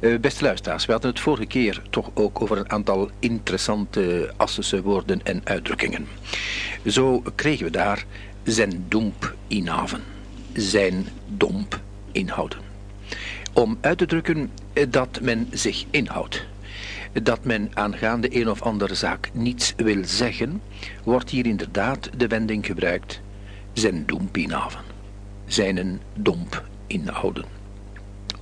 Uh, beste luisteraars, we hadden het vorige keer toch ook over een aantal interessante Assese woorden en uitdrukkingen. Zo kregen we daar zijn domp inhaven, zijn domp inhouden. Om uit te drukken dat men zich inhoudt dat men aangaande een of andere zaak niets wil zeggen, wordt hier inderdaad de wending gebruikt zijn domp inhaven, zijn een domp inhouden.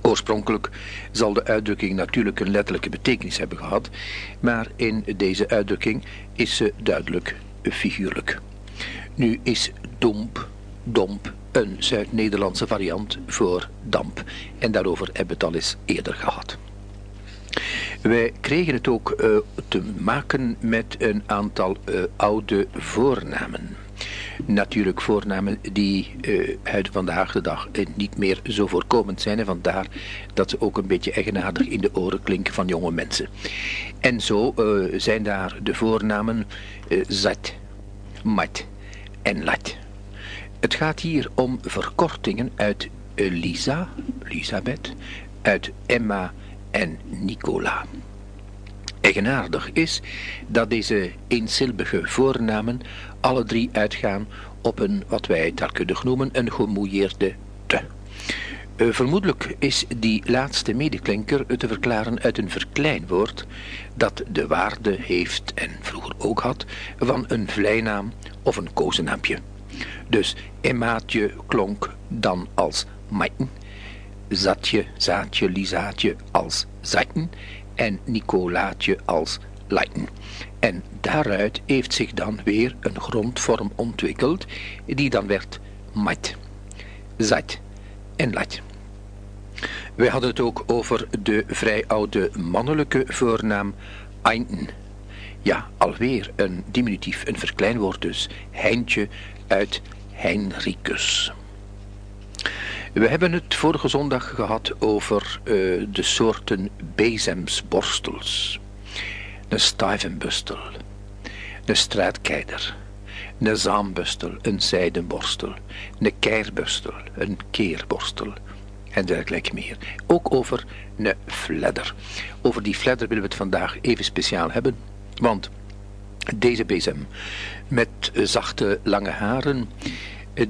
Oorspronkelijk zal de uitdrukking natuurlijk een letterlijke betekenis hebben gehad, maar in deze uitdrukking is ze duidelijk figuurlijk. Nu is domp, domp een Zuid-Nederlandse variant voor damp en daarover hebben we het al eens eerder gehad. Wij kregen het ook uh, te maken met een aantal uh, oude voornamen. Natuurlijk voornamen die uh, vandaag de dag niet meer zo voorkomend zijn. En vandaar dat ze ook een beetje eigenaardig in de oren klinken van jonge mensen. En zo zijn daar de voornamen Zat, Mat en Lat. Het gaat hier om verkortingen uit Lisa, Elisabeth, uit Emma en Nicola. Eigenaardig is dat deze eensilbige voornamen alle drie uitgaan op een, wat wij taalkundig noemen, een gemouilleerde te. Uh, vermoedelijk is die laatste medeklinker te verklaren uit een verkleinwoord dat de waarde heeft en vroeger ook had van een vleinaam of een kozenaampje. Dus Emmaatje klonk dan als Maiten Zatje, Zaatje, Lisaatje als Zaten en Nicolaatje als Laiten. En daaruit heeft zich dan weer een grondvorm ontwikkeld, die dan werd mat, zat en lat. We hadden het ook over de vrij oude mannelijke voornaam Einten. Ja, alweer een diminutief, een verkleinwoord dus, Heintje uit Heinricus. We hebben het vorige zondag gehad over uh, de soorten bezemsborstels. Een stijvenbustel, een straatkeider, een zaambustel, een zijdenborstel, een keirbustel, een keerborstel en dergelijke meer. Ook over een fledder. Over die fledder willen we het vandaag even speciaal hebben, want deze bezem met zachte lange haren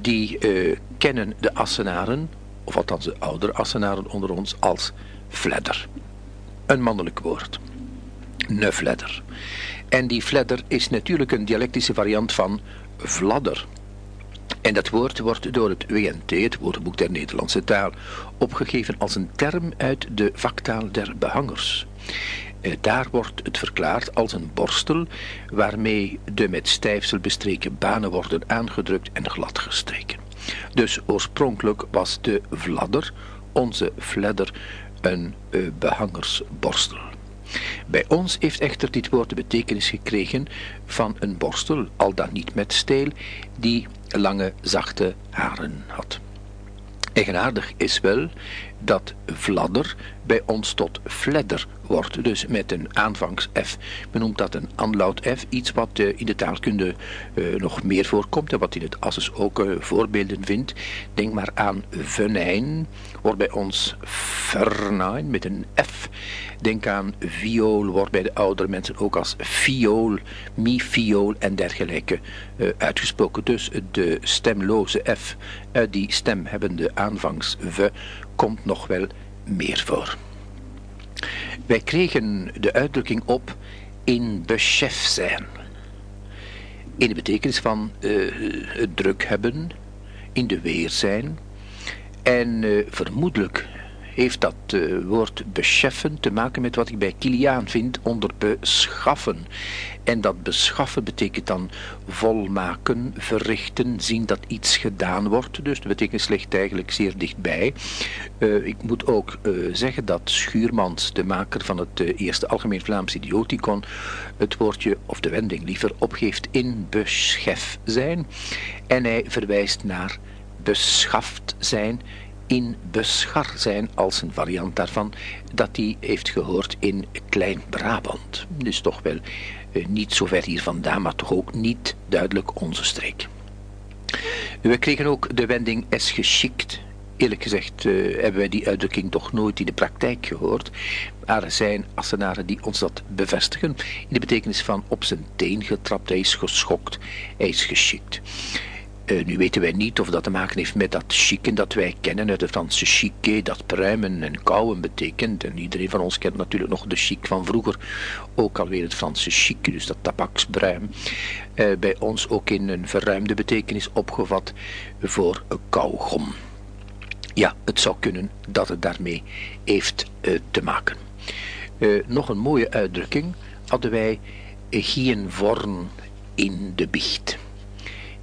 die uh, kennen de Assenaren, of althans de oudere Assenaren onder ons, als fledder. Een mannelijk woord. Ne fledder. En die fledder is natuurlijk een dialectische variant van vladder. En dat woord wordt door het WNT, het woordenboek der Nederlandse taal, opgegeven als een term uit de vaktaal der behangers. Eh, daar wordt het verklaard als een borstel waarmee de met stijfsel bestreken banen worden aangedrukt en gladgestreken. Dus oorspronkelijk was de vladder, onze fledder, een uh, behangersborstel. Bij ons heeft echter dit woord de betekenis gekregen van een borstel, al dan niet met steel, die lange zachte haren had. Eigenaardig is wel dat vladder bij ons tot fledder wordt, dus met een aanvangs F. Men noemt dat een anlaut F, iets wat uh, in de taalkunde uh, nog meer voorkomt en wat in het Asses ook uh, voorbeelden vindt. Denk maar aan venijn, wordt bij ons vernijn met een F. Denk aan viool, wordt bij de oudere mensen ook als fiool, mi-fiool en dergelijke uitgesproken. Dus de stemloze F uit die stemhebbende aanvangs V komt nog wel meer voor. Wij kregen de uitdrukking op in besef zijn. In de betekenis van uh, het druk hebben, in de weer zijn. En uh, vermoedelijk heeft dat uh, woord bescheffen te maken met wat ik bij Kiliaan vind onder beschaffen. En dat beschaffen betekent dan volmaken, verrichten, zien dat iets gedaan wordt. Dus de betekenis ligt eigenlijk zeer dichtbij. Uh, ik moet ook uh, zeggen dat Schuurmans, de maker van het eerste Algemeen Vlaams Idioticon, het woordje, of de wending liever, opgeeft in beschef zijn. En hij verwijst naar beschaft zijn in Beschar zijn als een variant daarvan, dat hij heeft gehoord in Klein-Brabant. Dus toch wel eh, niet zo ver hier vandaan, maar toch ook niet duidelijk onze streek. We kregen ook de wending es geschikt Eerlijk gezegd hebben wij die uitdrukking toch nooit in de praktijk gehoord. Maar er zijn Assenaren die ons dat bevestigen. In de betekenis van op zijn teen getrapt, hij is geschokt, hij is geschikt. Uh, nu weten wij niet of dat te maken heeft met dat chicken dat wij kennen uit de Franse chique, dat pruimen en kauwen betekent. En iedereen van ons kent natuurlijk nog de chic van vroeger, ook alweer het Franse chic, dus dat tabaksbruim. Uh, bij ons ook in een verruimde betekenis opgevat voor kauwgom. Ja, het zou kunnen dat het daarmee heeft uh, te maken. nog een mooie uitdrukking hadden wij geen vorn in de biecht.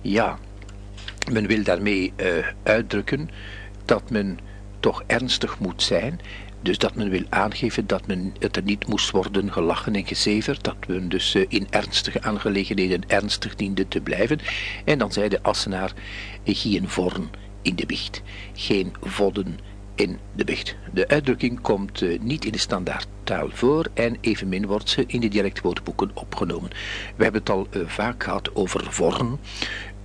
Ja, men wil daarmee uh, uitdrukken dat men toch ernstig moet zijn. Dus dat men wil aangeven dat men het er niet moest worden gelachen en gezeverd. Dat men dus uh, in ernstige aangelegenheden ernstig diende te blijven. En dan zei de Assenaar, geen vorn in de bicht. Geen vodden in de bicht. De uitdrukking komt uh, niet in de standaardtaal voor en evenmin wordt ze in de dialectwoordboeken opgenomen. We hebben het al vaak gehad over vorn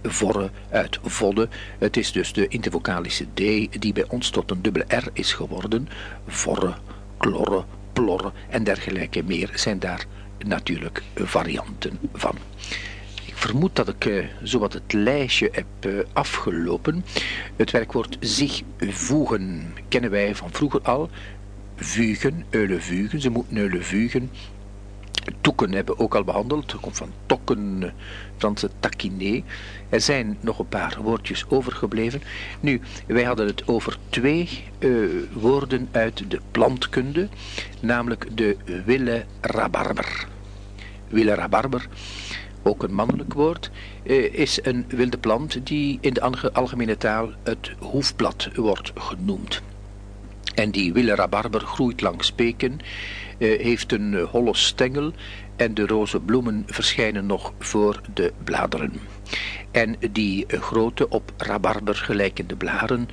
vorre uit vodde. Het is dus de intervocalische D die bij ons tot een dubbele R is geworden. Vorre, klorre, plorre en dergelijke meer zijn daar natuurlijk varianten van. Ik vermoed dat ik uh, zowat het lijstje heb uh, afgelopen. Het werkwoord zich voegen kennen wij van vroeger al. Vugen, eulen vugen, ze moeten eulen vugen Toeken hebben we ook al behandeld. Het komt van tokken, Franse taquiné. Er zijn nog een paar woordjes overgebleven. Nu, wij hadden het over twee uh, woorden uit de plantkunde, namelijk de wille rabarber. Wille rabarber, ook een mannelijk woord, uh, is een wilde plant die in de algemene taal het hoefblad wordt genoemd. En die wille rabarber groeit langs peken eh, heeft een eh, holle stengel en de roze bloemen verschijnen nog voor de bladeren. En die eh, grote op rabarber gelijkende blaren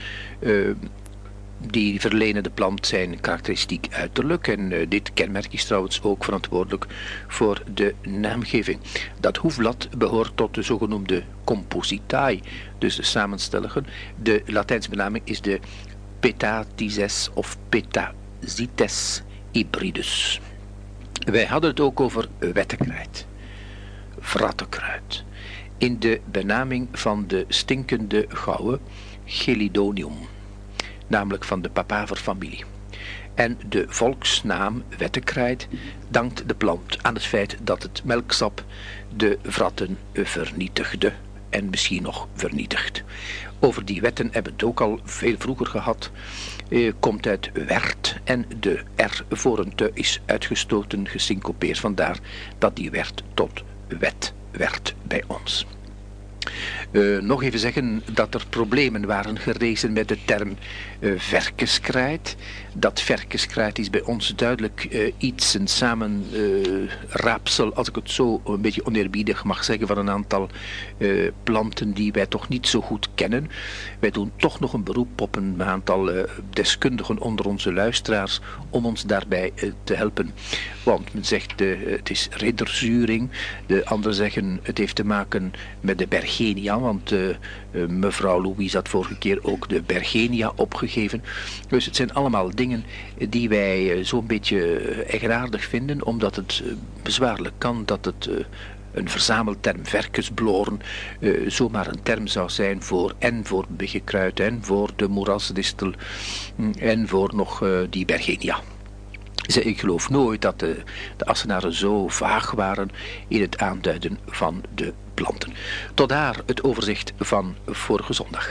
die verlenen de plant zijn karakteristiek uiterlijk en dit kenmerk is trouwens ook verantwoordelijk voor de naamgeving. Dat hoefblad behoort tot de zogenoemde compositae, dus de samenstelligen. De Latijnse benaming is de petatises of petazites hybridus. Wij hadden het ook over wettenkruid, vrattenkruid, in de benaming van de stinkende gouden Gelidonium, namelijk van de papaverfamilie. En de volksnaam wettenkruid dankt de plant aan het feit dat het melksap de vratten vernietigde en misschien nog vernietigt. Over die wetten hebben we het ook al veel vroeger gehad. Eh, komt uit werd en de R voor een te is uitgestoten, gesyncopeerd. Vandaar dat die werd tot wet werd bij ons. Uh, nog even zeggen dat er problemen waren gerezen met de term uh, verkeskruid. Dat verkeskruid is bij ons duidelijk uh, iets, een samenraapsel, als ik het zo een beetje oneerbiedig mag zeggen, van een aantal planten die wij toch niet zo goed kennen. Wij doen toch nog een beroep op een aantal deskundigen onder onze luisteraars om ons daarbij te helpen. Want men zegt het is ridderzuring, de anderen zeggen het heeft te maken met de Bergenia, want mevrouw Louise had vorige keer ook de Bergenia opgegeven. Dus het zijn allemaal dingen die wij eh, zo'n beetje eh, eigenaardig vinden, omdat het eh, bezwaarlijk kan dat het een verzamelterm verkensbloren zomaar een term zou zijn voor en voor biggekruid en voor de moerasdistel mm, en voor nog die bergenia. Ik geloof nooit dat de, de Assenaren zo vaag waren in het aanduiden van de planten. Tot daar het overzicht van vorige zondag.